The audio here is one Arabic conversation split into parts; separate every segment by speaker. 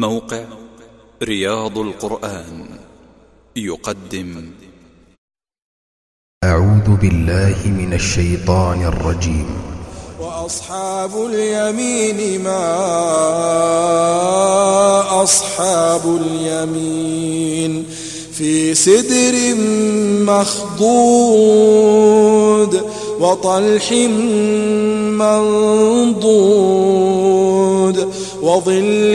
Speaker 1: موقع رياض القرآن يقدم.
Speaker 2: أعوذ بالله من الشيطان الرجيم.
Speaker 3: وأصحاب اليمين ما أصحاب اليمين في سدر مخضود وطلح منضود وظل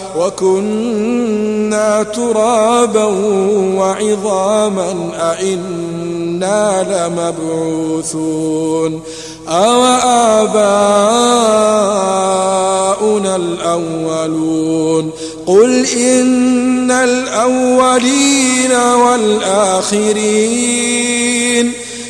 Speaker 3: وكنا ترابا وعظاما أئنا لمبعوثون أو آباؤنا الأولون قل إن الأولين والآخرين